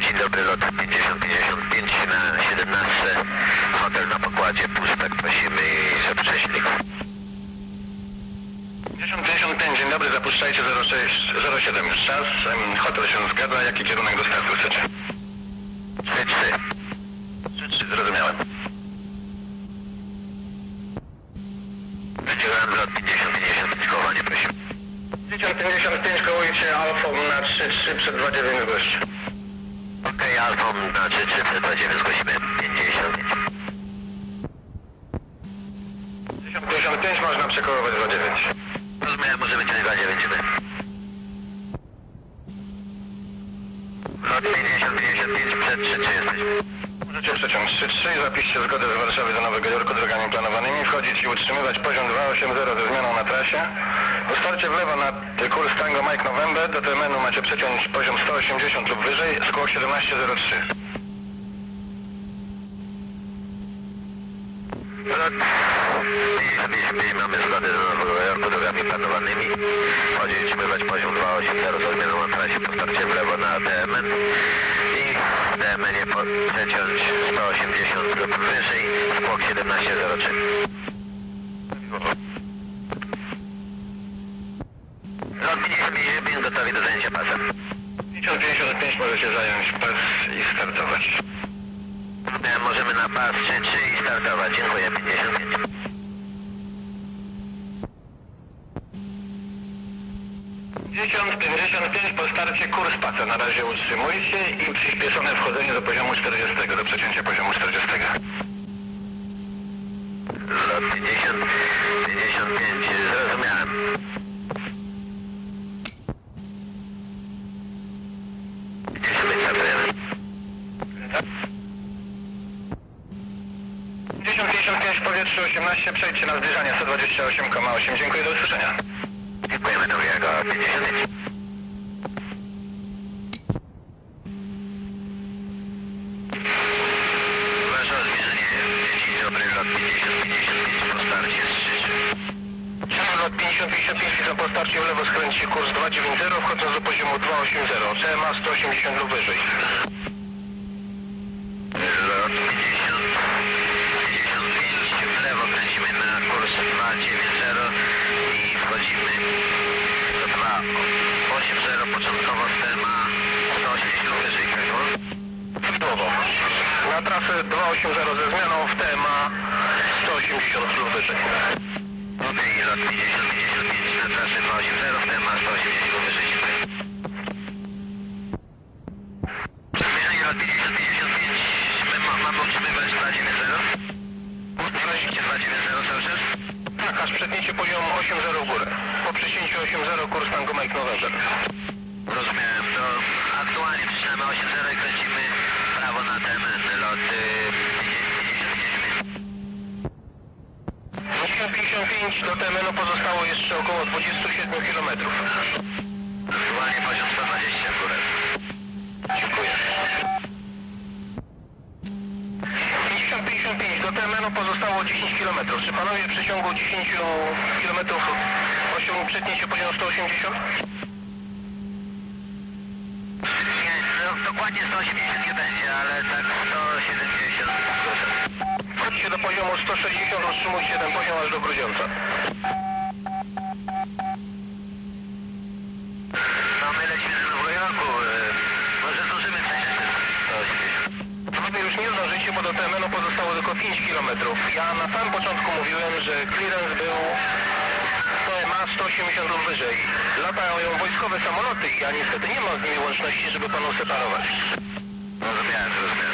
dzień dobry, lot 5055 na 17. Hotel na pokładzie, pustek prosimy i zaprzecznik. 1055, dzień dobry, zapuszczajcie 06, 07 już czas. Hotel się zgadza, jaki kierunek do startu chcecie? 3-3. 3, zrozumiałem. Wydzielałem lot 5055, kołowanie prosimy. 1055 kołujcie Alfą na 3-3 przed 29 gości. Okej, Alfą na 3-3 przed 29 zgłosimy 55. 1055 można przekołować 29. Rozumiem, możemy ciąć 29. Lot 5055 przed 3-3 jesteśmy. Możecie przeciąć 3-3 i zapiszcie zgodę z Warszawy do Nowego Jorku drogami planowanymi, wchodzić i utrzymywać poziom 280 ze zmianą na trasie. Po starcie w lewo na kurs Tango Mike November do terminu macie przeciąć poziom 180 lub wyżej, skło 1703. Lot 55 mamy do Nowego Jorku drogami planowanymi. Chodzi utrzymywać poziom 280 ze zmianą na trasie po starcie w lewo na DMN i w DMN nie po- przeciąć 180 lub wyżej, skłok 1703. Lot 55 gotowi do zajęcia pasem. 1055 możecie zająć pas i startować. E, Możemy na pas 3-3 i startować. Dziękuję, 55. Dziesiąt 55 po starcie kurs paca. Na razie utrzymujcie i przyspieszone wchodzenie do poziomu 40, do przecięcia poziomu 40. Lot 50, 55, zrozumiałem. Gdzie my startujemy? 1055 powietrze 18, przejdźcie na zbliżanie 128,8. Dziękuję, do usłyszenia. Dziękujemy drugiego, 55. Wasze zbliżenie, dzień dobry, lot 50, 55 po starcie z 3 Szanowny lot 5055 widzę po starcie lewo skręcicie kurs 290, wchodząc do poziomu 280, CMA 180 lub wyżej. trasę 280 ze zmianą w TMA 180 lub wyżej. Okej, okay, lot 50-55 na trasie 280 w TMA 180 lub wyżej. Przybliżenie lot 50-55, my ma, mamy utrzymywać 290. Prosicie 290 cały czas? Tak, aż przetnięcie poziomu 8.0 w górę. Po przecięciu 8.0 kurs Tango Mike November. Rozumiałem, to aktualnie przycinamy 8.0 i kręcimy prawo na TMN. 855, do terminu pozostało jeszcze około 27 km. Zwanie poziom 120 w górę. Dziękuję. 55, do terminu pozostało 10 km. Czy panowie w przeciągu 10 km osią, przetnie się poziom 180? Nie, no, dokładnie 180 nie będzie, ale tak 170 proszę. Wchodźcie do poziomu 160, utrzymujcie ten poziom aż do Grudziąca. No my lecimy do Nowego Jorku, y, może zdążymy 180. Panowie już nie zdążycie, bo do terminu pozostało tylko 5 km. Ja na samym początku mówiłem, że clearance był ma 180 lub wyżej. Latają wojskowe samoloty i ja niestety nie mam z nimi łączności, żeby panu separować. Rozumiałem, rozumiałem.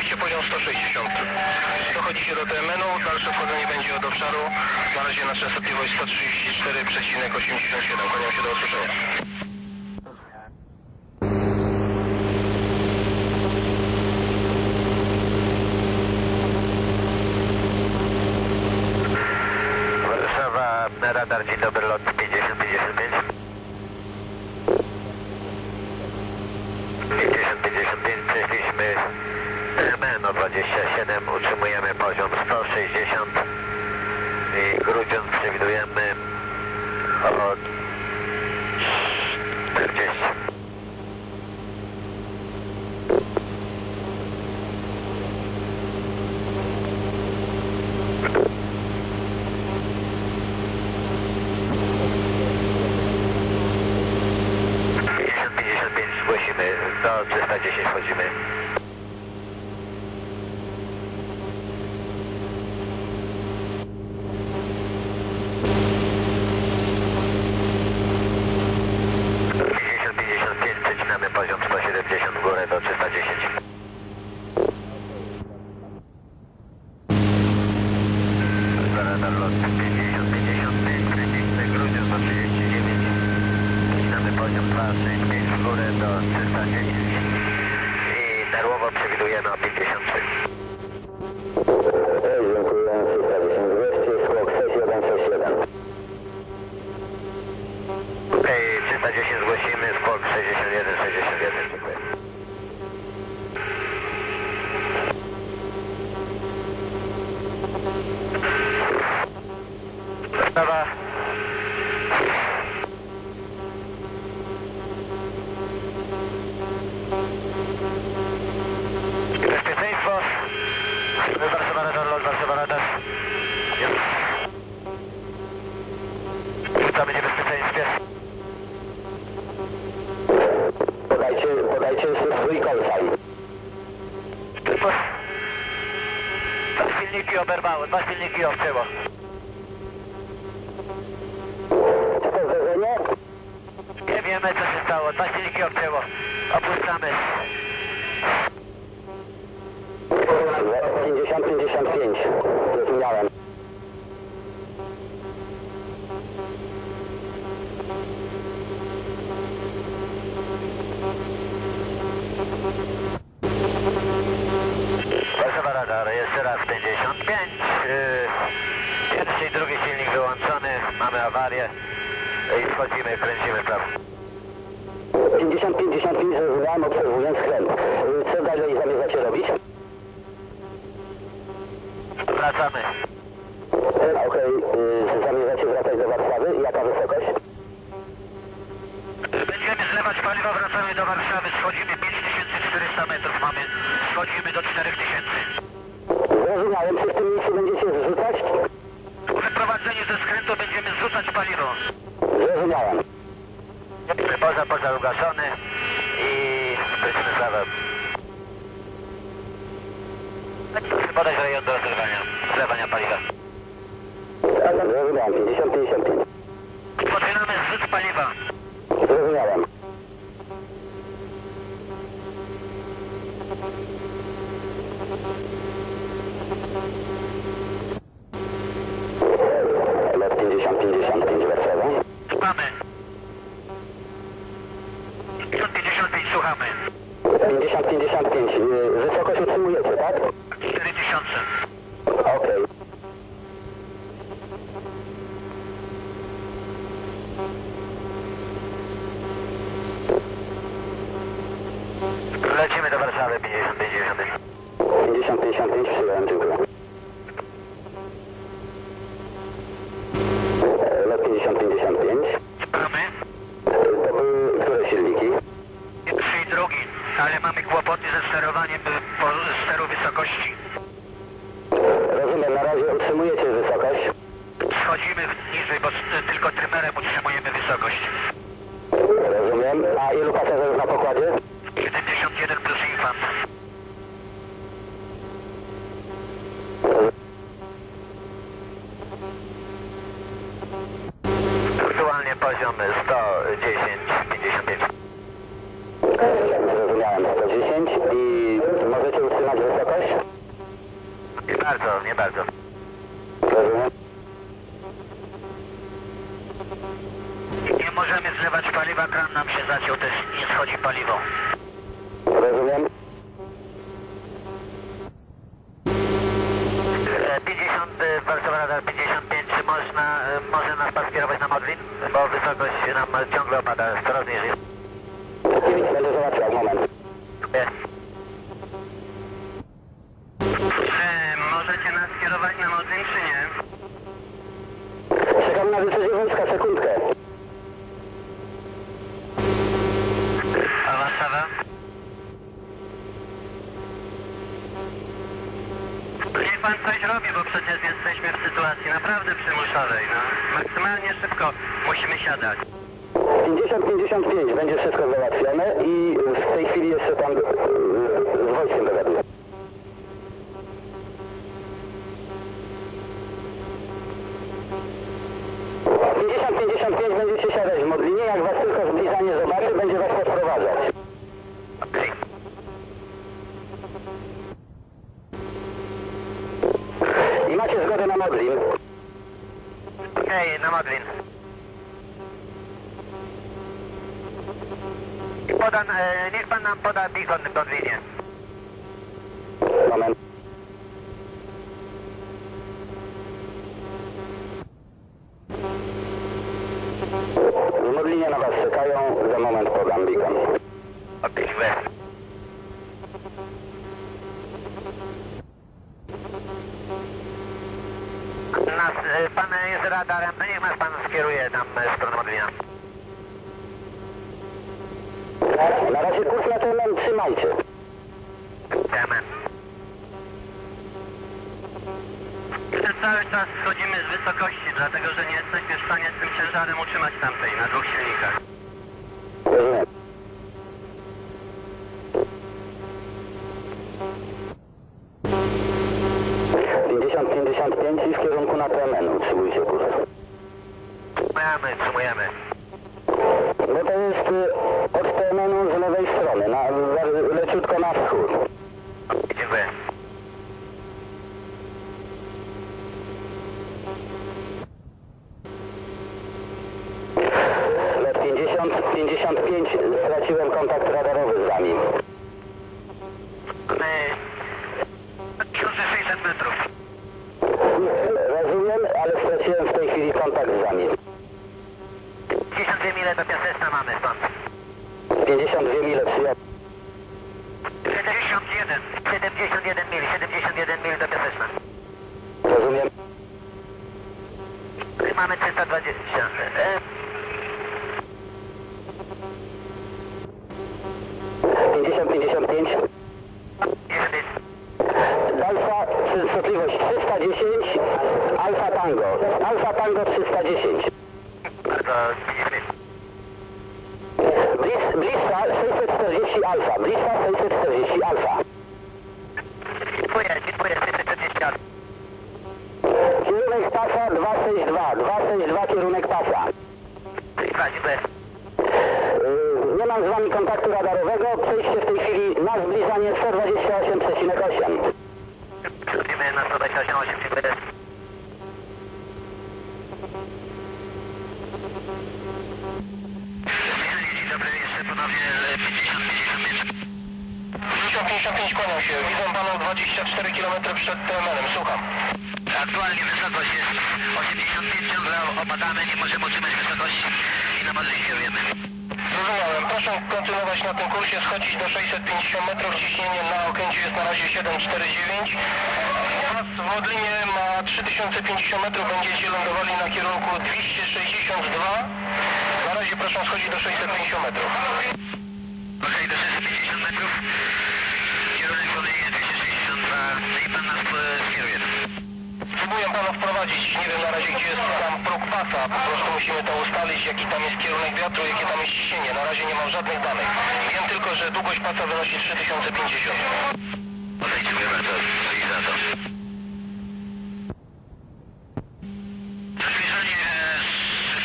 Utrzymujcie poziom 160. Dochodzicie do terminu, dalsze wchodzenie będzie od obszaru. Na razie na częstotliwość 134,87. Kłaniam się do usłyszenia. Radar, dzień dobry, lot 50-55. Brno 27, utrzymujemy poziom 160 i Grudziądz przewidujemy o 40. Zgłosimy, do 310 wchodzimy. Wiemy co się stało, dwa silniki obcięło. Opuszczamy. 50-55, zrozumiałem. Warszawa radar, jeszcze raz 55. Yy, pierwszy i drugi silnik wyłączony, mamy awarię. I wchodzimy, kręcimy w prawo. 50-55 zrozumiałem, obserwując. Co dalej zamierzacie robić? Wracamy. Okej, y, zamierzacie wracać do Warszawy? Jaka wysokość? Będziemy zlewać paliwo, wracamy do Warszawy, schodzimy 5400 metrów, mamy, schodzimy do 4000. Zrozumiałem, czy w tym miejscu będziecie zrzucać? Po wyprowadzeniu ze skrętu będziemy zrzucać paliwo. Zrozumiałem. Poza, poza ugaszony Podać rejon do zlewania, zlewania paliwa. Zrozumiałem, 50-55. Poczynamy zrzut paliwa. Zrozumiałem. Lot 50-55 Warszawa. Słuchamy. 55 słuchamy. 50-55, y, wysokość utrzymujecie, tak? 4000. Okej. Lecimy do Warszawy 50 50. 50-55 przyjąłem, dziękuję. Lot 50-55. Słuchamy. To były które silniki? I drugi, ale mamy kłopoty ze sterowaniem po steru wysokości. Rozumiem, na razie utrzymujecie wysokość. Schodzimy niżej, bo tylko trymerem utrzymujemy wysokość. Rozumiem. A ilu pasażerów na pokładzie? 71 plus infant. Aktualnie poziom 110, 55. Zrozumiałem, 110 i możecie utrzymać wysokość? Nie bardzo, nie bardzo. Rozumiem. Zlewać paliwa, kran nam się zaciął, też nie schodzi paliwo. Rozumiem. E, 50, e, Warszawa Radar 55, czy można, e, może nas pan skierować na Modlin? Bo wysokość nam ciągle opada, coraz niżej. Będę zobaczył, moment. Jest. E, możecie nas skierować na Modlin, czy nie? Czekam na decyzję wojska, sekundkę. A Warszawa? Niech pan coś robi, bo przecież jesteśmy w sytuacji naprawdę przymusowej, no. Maksymalnie szybko musimy siadać. 50-55 będzie wszystko załatwione i w tej chwili jeszcze tam e, z wojskiem dogaduję. Pięć będziecie siadać w Modlinie, jak was tylko zbliżanie zobaczy, będzie was podprowadzać. Okej. I macie zgodę na Modlin. Okej, na Modlin. Poda, e, niech pan nam poda beacon w Modlinie. Moment. Modlinie na was czekają, za moment podam beacon. Okej, dziękuję. Nas, e, pan jest radarem, niech nas pan skieruje tam e, w stronę Modlina. Na razie kurs na ten trzymajcie. Amen. Przez cały czas schodzimy z wysokości, dlatego że nie jesteśmy w stanie z tym ciężarem utrzymać tamtej na dwóch silnikach. I w kierunku na TMN utrzymujcie kurs. Trzymujemy, trzymujemy. No to jest y, od TMN-u z lewej strony, na, leciutko na wschód. Dziękuję. Lot 50, 55 straciłem kontakt radarowy z wami. My... 1600 metrów. Rozumiem, ale straciłem w tej chwili kontakt z wami. 52 mile do Piaseczna mamy stąd. 52 mile przyjaciół. 71, 71 mil, 71 mil do Piaseczna. Rozumiem. Mamy 320 tysięcy. E... 50, 55. Alfa, częstotliwość 310, Alfa Tango. Alfa Tango 310. 640 Alfa. Blitza 640 Alfa. Dziękuję, dziękuję. 640 lat. Kierunek pasa 262. 262 kierunek pasa. Dziękuję. Yy, Nie mam z wami kontaktu radarowego. Przejście w tej chwili na zbliżanie 128,8. Przechodzimy na 128, dziękuję. Dzień dobry, jeszcze ponownie 50, 55. 50-55 kłaniam się. Widzę panu 24 km przed TMN-em. Słucham. Aktualnie wysokość jest 85, ciągle opadamy, nie możemy utrzymać wysokości i na modlin kierujemy. Zrozumiałem. Proszę kontynuować na tym kursie, schodzić do 650 metrów. Ciśnienie na okręcie jest na razie 749. Pas w Modlinie ma 3050 metrów. Będziecie lądowali na kierunku 262. Na razie proszę schodzić do 650 metrów. Próbuję panu wprowadzić, nie wiem na razie gdzie jest tam próg pasa, po prostu musimy to ustalić, jaki tam jest kierunek wiatru, jakie tam jest ciśnienie. Na razie nie mam żadnych danych. Wiem tylko, że długość pasa wynosi 3050. Okej, dziękuję bardzo i za to e,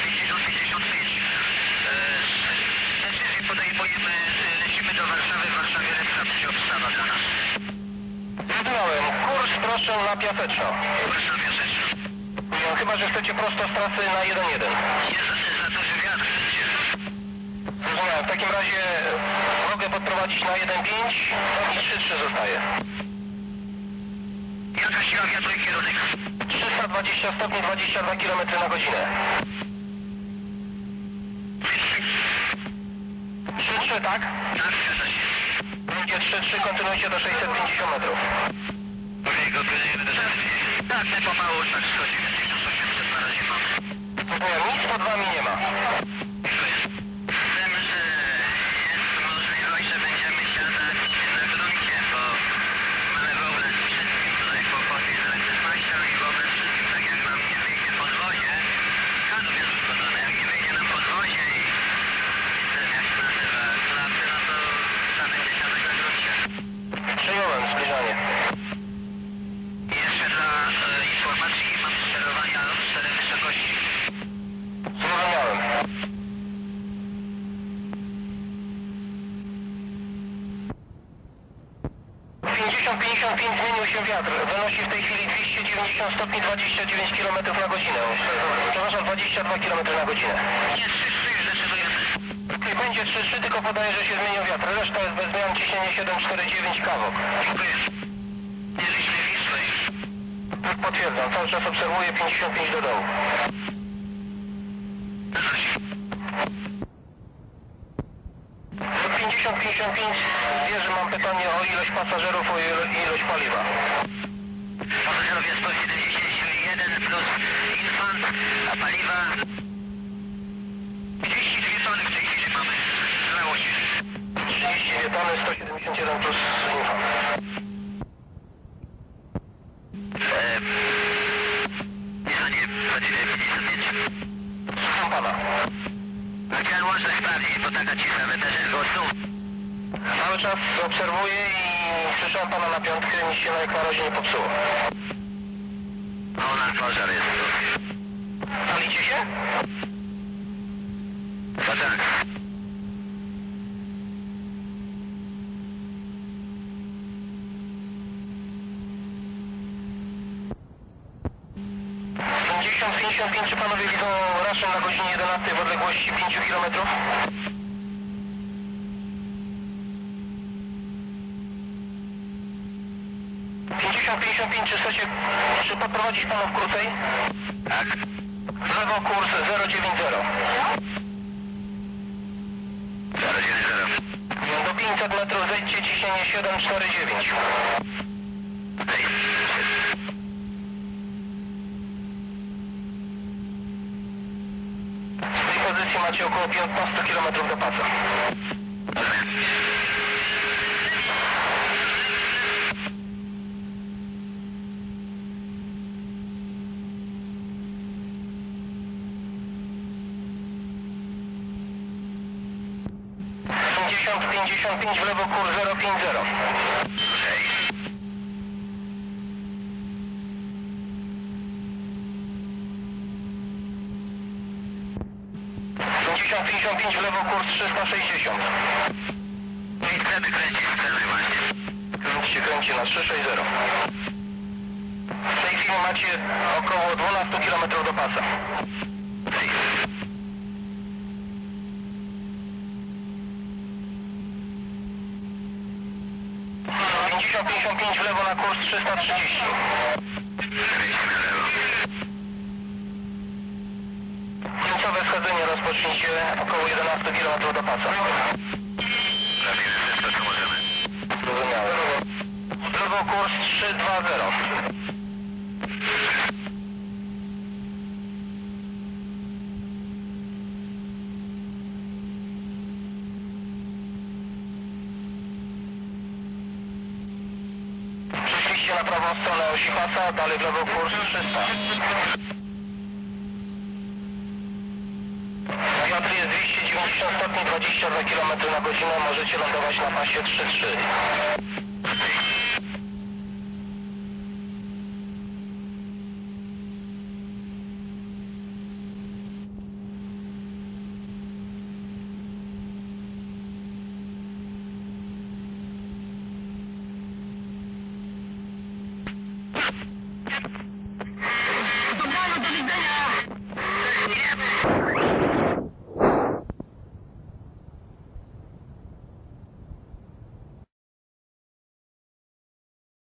50-55. Decyzję podejmujemy, e, lecimy do Warszawy, w Warszawie lepsza będzie obstawa dla nas. Zrozumiałem. Kurs rzecz. Wiem, Chyba, że chcecie prosto z trasy na 1-1. Jest za, za duży wiatr. Zrozumiałem. W takim razie mogę podprowadzić na 1-5 i 3-3 zostaje. Jaka siła wiatru i kierunek? 320 stopni, 22 km na godzinę. 3-3, tak? Będzie 3-3, kontynuujcie do 650 metrów. Tak, my pomału tak schodzimy. 1800 na razie mamy. Nic pod wami nie ma. 50-55 zmienił się wiatr. Wynosi w tej chwili 290 stopni 29 km na godzinę. Przepraszam, 22 km na godzinę. Nie, 3-3 już decydujemy. I będzie 3-3, tylko podaje, że się zmienił wiatr. Reszta jest bez zmian, ciśnienie 749 kawok. Potwierdzam, cały czas obserwuję 55 do dołu. Do 50-55 wieży mam pytanie o ilość pasażerów i ilo- ilość paliwa. Pasażerowie 171 plus infant, a paliwa 32 tony w tej chwili mamy. Zlało się. 32 tony, 171 plus infant. Eee, Nisanie 2955. Słucham pana. Chciałem łączność sprawdzić, bo taka cisza wydarzeń głosu. Cały czas obserwuję i słyszałem pana na piątkę, nic się jak na razie nie popsuło. O, na pożar jest. Palicie się? No tak. Pięćdziesiąt, pięćdziesiąt pięć, czy panowie widzą raszyn na godzinie 11 w odległości 5 km? Pięćdziesiąt, pięćdziesiąt pięć, czy chcecie, czy podprowadzić panów krócej? Tak. W lewo kurs 090. 090. Do 500 metrów zejdźcie ciśnienie 749. Hej. Z tej pozycji macie około 15 km do pasa. Pięćdziesiąt, pięćdziesiąt pięć w lewo kurs 050. Hej. Pięćdziesiąt, pięćdziesiąt pięć w lewo kurs 360. I chcemy kręcić, chcemy właśnie. Więc się kręci na 360. W tej chwili macie około 12 km do pasa. 55 w lewo na kurs 330. Końcowe schodzenie rozpocznięcie około 11 km do pasa. Zrozumiałe. Lewo kurs 320. 300, dalej w lewo kurs 300. Wiatr jest 290 stopni, 22 km na godzinę, możecie lądować na pasie 3-3.